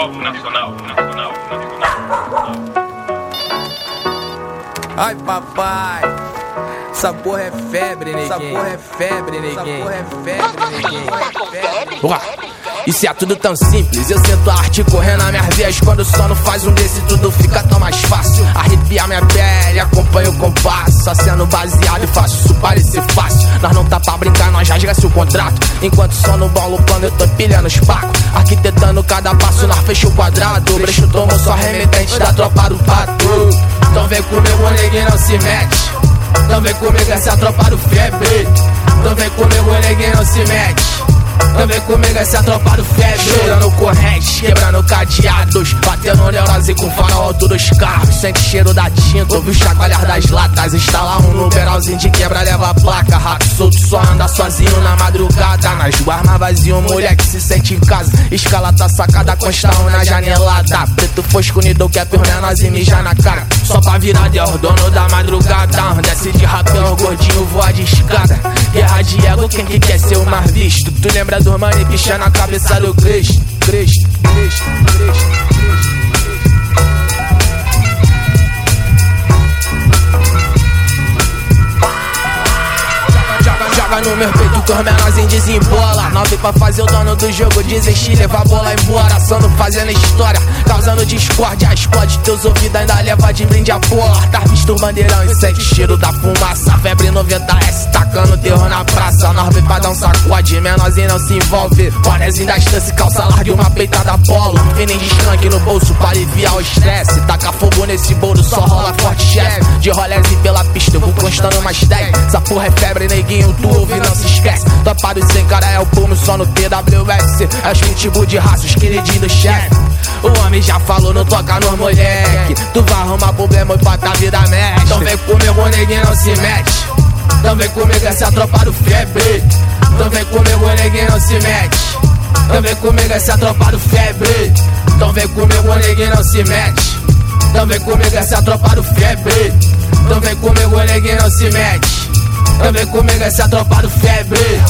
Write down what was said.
Foco nacional, nacional, nacional. Ai, papai. Essa porra é febre, neguinho. Essa porra é febre, neguinho. Essa porra é febre, neguinho. Uá. Isso é tudo tão simples. Eu sinto a arte correndo nas minhas veias. Quando o sono faz um desse, tudo fica tão mais fácil. Arrepia minha pele, acompanho o compasso. Só sendo baseado e faço isso parecer fácil. Nós não tá pra brincar, nós rasga-se o contrato. Enquanto só no bolo o plano, eu tô pilhando os pacos. Arquitetando cada passo, nós fecha o quadrado. O brecho tomou só remetente da tropa do pato. Então vem comigo, neguinho, não se mete. Então vem comigo, essa é a tropa do febre. Então vem comigo, neguinho, não se mete. Então vem comigo, essa é tropa do febre. Cheirando corrente, quebrando cadeados. Batendo neurose com farol alto dos carros. Sente cheiro da tinta, ouve o chacoalhar das latas. Instala um numeralzinho de quebra, leva a placa. Rato solto, só anda sozinho na madrugada. Nas ruas mais vazio, mulher que se sente em casa. Escala tá sacada, consta na janelada. Preto fosco, nido, quer nós e mijar na cara. Só pra virar de dono da madrugada. Visto? Tu lembra do mano picha na cabeça do Cristo? Cristo, Cristo, Cristo. Joga no meu peito que os menorzinhos desembola Nove pra fazer o dono do jogo desistir Levar a bola embora Sando fazendo história Causando discórdia Explode teus ouvidos Ainda leva de brinde a porta Visto o bandeirão e sente cheiro da fumaça Febre 90S Tacando terror na praça. Nós vem pra dar um sacode Menorzinho não se envolve. Bonezinho da estância Calça larga uma peitada polo. Fininho de skunk no bolso Pra aliviar o estresse. Taca fogo nesse bolo Só rola forte chefe De rolezinho pela pista Eu vou constando mais 10 Essa porra é febre, neguinho Tu ouve, não se esquece. Topado sem cara é o pulo só no TWS É os pitbull de raça, os queridinhos do chefe. O homem já falou, não toca nos moleque. Tu vai arrumar problema e botar vida média Então vem comigo, neguinho, não se mete Então vem comigo, essa tropa do febre. Então vem comigo, neguinho, não se mete. Então vem comigo, essa tropa do febre. Então vem comigo, neguinho, não se mete. Então vem comigo, essa tropa do febre. Então vem comigo, neguinho, não se mete. Então vem comigo, essa tropa do febre